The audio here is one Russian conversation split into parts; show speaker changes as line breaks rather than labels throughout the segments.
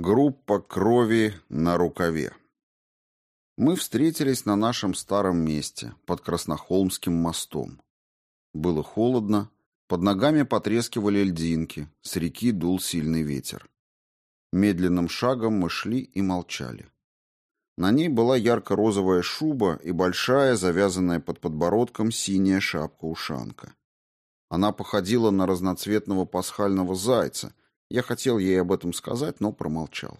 Группа крови на рукаве. Мы встретились на нашем старом месте, под Краснохолмским мостом. Было холодно, под ногами потрескивали льдинки, с реки дул сильный ветер. Медленным шагом мы шли и молчали. На ней была ярко-розовая шуба и большая, завязанная под подбородком, синяя шапка-ушанка. Она походила на разноцветного пасхального зайца — я хотел ей об этом сказать, но промолчал.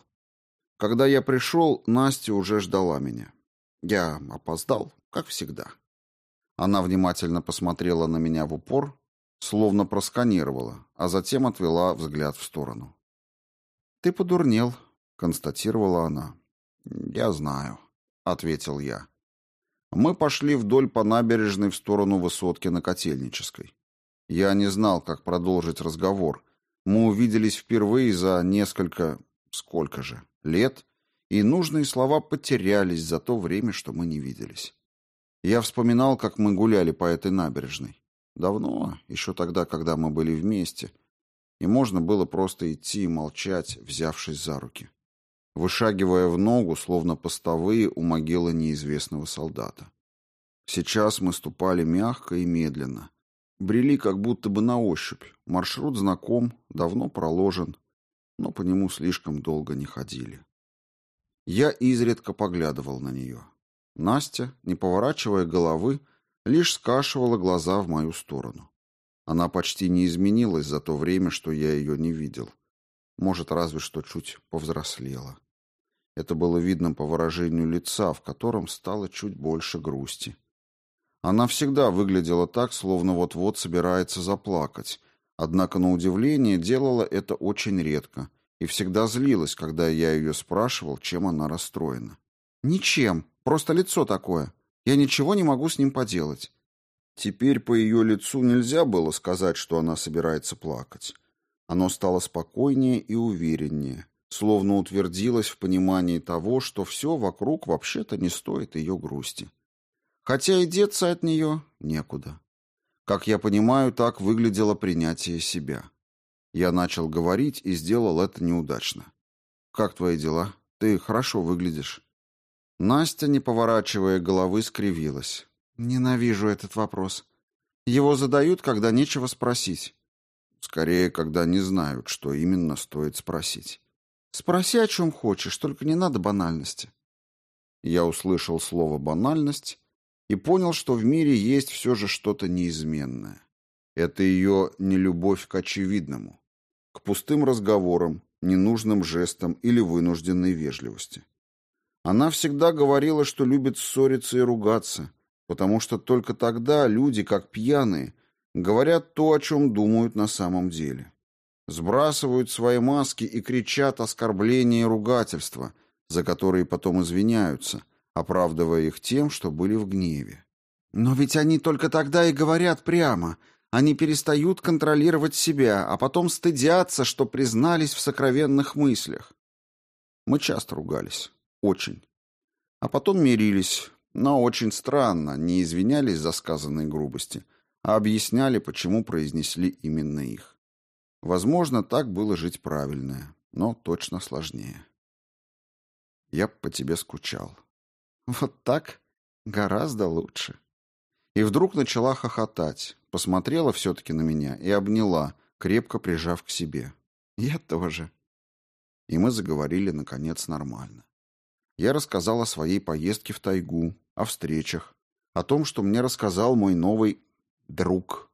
Когда я пришел, Настя уже ждала меня. Я опоздал, как всегда. Она внимательно посмотрела на меня в упор, словно просканировала, а затем отвела взгляд в сторону. «Ты подурнел», — констатировала она. «Я знаю», — ответил я. Мы пошли вдоль по набережной в сторону высотки на Котельнической. Я не знал, как продолжить разговор, мы увиделись впервые за несколько... сколько же? Лет? И нужные слова потерялись за то время, что мы не виделись. Я вспоминал, как мы гуляли по этой набережной. Давно, еще тогда, когда мы были вместе. И можно было просто идти и молчать, взявшись за руки. Вышагивая в ногу, словно постовые у могилы неизвестного солдата. Сейчас мы ступали мягко и медленно, Брели как будто бы на ощупь. Маршрут знаком, давно проложен, но по нему слишком долго не ходили. Я изредка поглядывал на нее. Настя, не поворачивая головы, лишь скашивала глаза в мою сторону. Она почти не изменилась за то время, что я ее не видел. Может, разве что чуть повзрослела. Это было видно по выражению лица, в котором стало чуть больше грусти. Она всегда выглядела так, словно вот-вот собирается заплакать, однако, на удивление, делала это очень редко и всегда злилась, когда я ее спрашивал, чем она расстроена. «Ничем, просто лицо такое. Я ничего не могу с ним поделать». Теперь по ее лицу нельзя было сказать, что она собирается плакать. Оно стало спокойнее и увереннее, словно утвердилось в понимании того, что все вокруг вообще-то не стоит ее грусти. Хотя и деться от нее некуда. Как я понимаю, так выглядело принятие себя. Я начал говорить и сделал это неудачно. «Как твои дела? Ты хорошо выглядишь». Настя, не поворачивая головы, скривилась. «Ненавижу этот вопрос. Его задают, когда нечего спросить». «Скорее, когда не знают, что именно стоит спросить». «Спроси, о чем хочешь, только не надо банальности». Я услышал слово «банальность» и понял, что в мире есть все же что-то неизменное. Это ее нелюбовь к очевидному, к пустым разговорам, ненужным жестам или вынужденной вежливости. Она всегда говорила, что любит ссориться и ругаться, потому что только тогда люди, как пьяные, говорят то, о чем думают на самом деле. Сбрасывают свои маски и кричат оскорбления и ругательства, за которые потом извиняются, оправдывая их тем, что были в гневе. «Но ведь они только тогда и говорят прямо. Они перестают контролировать себя, а потом стыдятся, что признались в сокровенных мыслях». Мы часто ругались. Очень. А потом мирились, но очень странно, не извинялись за сказанные грубости, а объясняли, почему произнесли именно их. Возможно, так было жить правильно, но точно сложнее. Я по тебе скучал. Вот так гораздо лучше. И вдруг начала хохотать, посмотрела все-таки на меня и обняла, крепко прижав к себе. Я тоже. И мы заговорили, наконец, нормально. Я рассказал о своей поездке в тайгу, о встречах, о том, что мне рассказал мой новый друг.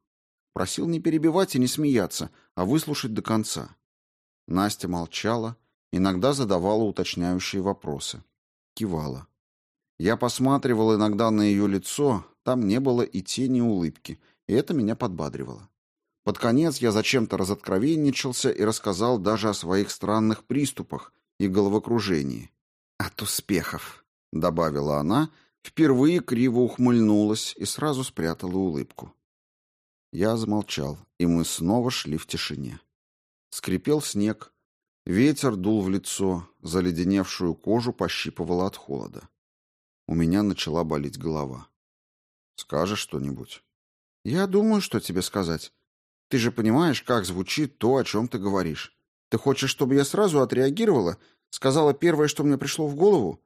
Просил не перебивать и не смеяться, а выслушать до конца. Настя молчала, иногда задавала уточняющие вопросы. Кивала. Я посматривал иногда на ее лицо, там не было и тени улыбки, и это меня подбадривало. Под конец я зачем-то разоткровенничался и рассказал даже о своих странных приступах и головокружении. «От успехов», — добавила она, впервые криво ухмыльнулась и сразу спрятала улыбку. Я замолчал, и мы снова шли в тишине. Скрипел снег, ветер дул в лицо, заледеневшую кожу пощипывало от холода. У меня начала болеть голова. «Скажешь что-нибудь?» «Я думаю, что тебе сказать. Ты же понимаешь, как звучит то, о чем ты говоришь. Ты хочешь, чтобы я сразу отреагировала?
Сказала первое, что мне пришло в голову?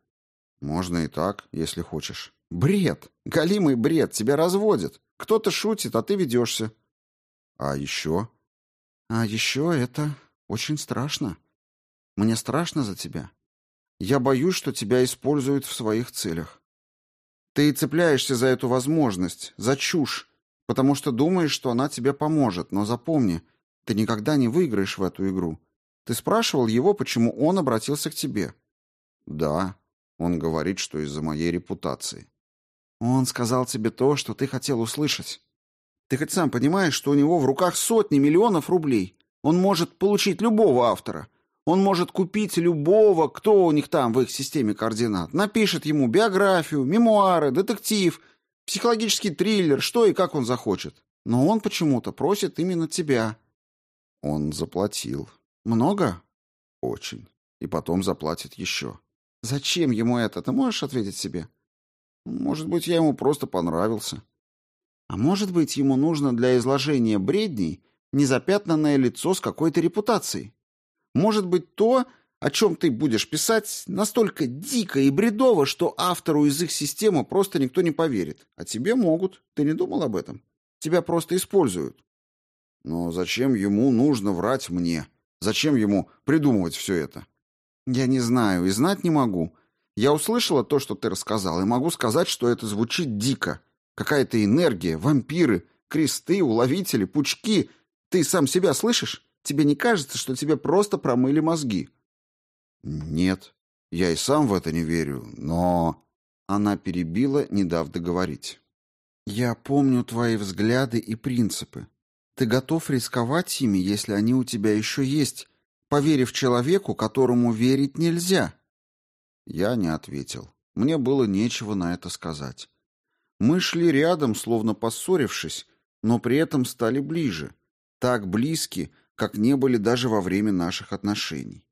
Можно и так, если хочешь.
Бред. Галимый бред. Тебя разводят. Кто-то шутит, а ты ведешься.
А еще?
А еще это очень страшно. Мне страшно за тебя. Я боюсь, что тебя используют в своих целях. Ты цепляешься за эту возможность, за чушь, потому что думаешь, что она тебе поможет, но запомни, ты никогда не выиграешь в эту игру. Ты спрашивал его, почему он обратился к тебе?
Да, он говорит, что из-за моей репутации.
Он сказал тебе то, что ты хотел услышать. Ты хоть сам понимаешь, что у него в руках сотни миллионов рублей. Он может получить любого автора. Он может купить любого, кто у них там в их системе координат. Напишет ему биографию, мемуары, детектив, психологический триллер, что и как он захочет. Но он почему-то просит именно тебя.
Он заплатил.
Много?
Очень. И потом заплатит еще.
Зачем ему это? Ты можешь ответить себе?
Может быть, я ему просто понравился.
А может быть, ему нужно для изложения бредней незапятнанное лицо с какой-то репутацией? Может быть, то, о чем ты будешь писать, настолько дико и бредово, что автору из их системы просто никто не поверит. А тебе могут. Ты не думал об этом? Тебя просто используют.
Но зачем ему нужно врать мне? Зачем ему придумывать все это?
Я не знаю и знать не могу. Я услышала то, что ты рассказал, и могу сказать, что это звучит дико. Какая-то энергия, вампиры, кресты, уловители, пучки. Ты сам себя слышишь? Тебе не кажется, что тебе просто промыли мозги?
Нет, я и сам в это не верю, но...
Она перебила, не дав договорить. Я помню твои взгляды и принципы. Ты готов рисковать ими, если они у тебя еще есть, поверив человеку, которому верить нельзя.
Я не ответил. Мне было нечего на это сказать. Мы шли рядом, словно поссорившись, но при этом стали ближе, так близки, как не были даже во время наших отношений.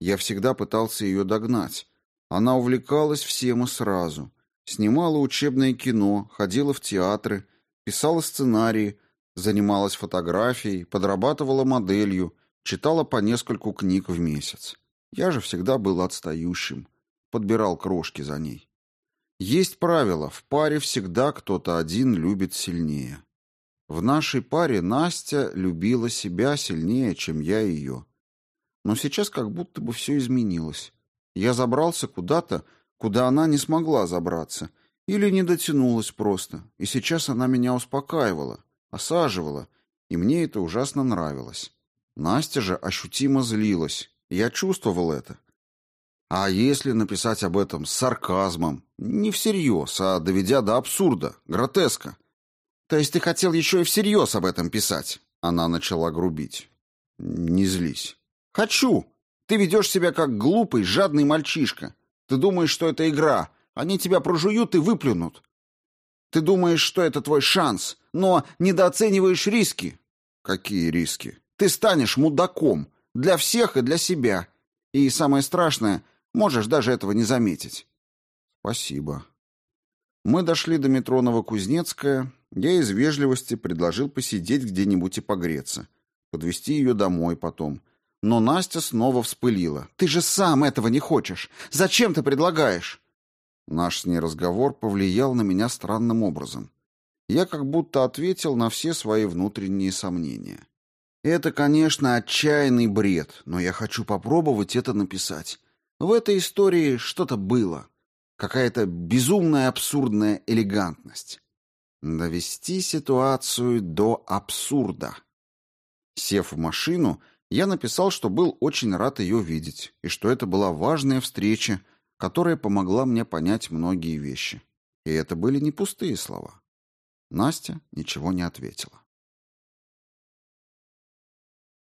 Я всегда пытался ее догнать. Она увлекалась всем и сразу. Снимала учебное кино, ходила в театры, писала сценарии, занималась фотографией, подрабатывала моделью, читала по нескольку книг в месяц. Я же всегда был отстающим, подбирал крошки за ней. Есть правило, в паре всегда кто-то один любит сильнее. В нашей паре Настя любила себя сильнее, чем я ее. Но сейчас как будто бы все изменилось. Я забрался куда-то, куда она не смогла забраться, или не дотянулась просто, и сейчас она меня успокаивала, осаживала, и мне это ужасно нравилось. Настя же ощутимо злилась, я чувствовал это. А если написать об этом с сарказмом, не всерьез, а доведя до абсурда, гротеска?
То есть ты хотел еще и всерьез об этом писать?
Она начала грубить. Не злись.
Хочу. Ты ведешь себя как глупый, жадный мальчишка. Ты думаешь, что это игра. Они тебя прожуют и выплюнут. Ты думаешь, что это твой шанс, но недооцениваешь риски.
Какие риски?
Ты станешь мудаком. Для всех и для себя. И самое страшное, Можешь даже этого не заметить.
Спасибо. Мы дошли до метро Новокузнецкая. Я из вежливости предложил посидеть где-нибудь и погреться. Подвести ее домой потом. Но Настя снова вспылила.
«Ты же сам этого не хочешь! Зачем ты предлагаешь?»
Наш с ней разговор повлиял на меня странным образом. Я как будто ответил на все свои внутренние сомнения. Это, конечно, отчаянный бред, но я хочу попробовать это написать. В этой истории что-то было. Какая-то безумная абсурдная элегантность. Довести ситуацию до абсурда. Сев в машину, я написал, что был очень рад ее видеть, и что это была важная встреча, которая помогла мне понять многие вещи. И это были не пустые слова. Настя ничего не ответила.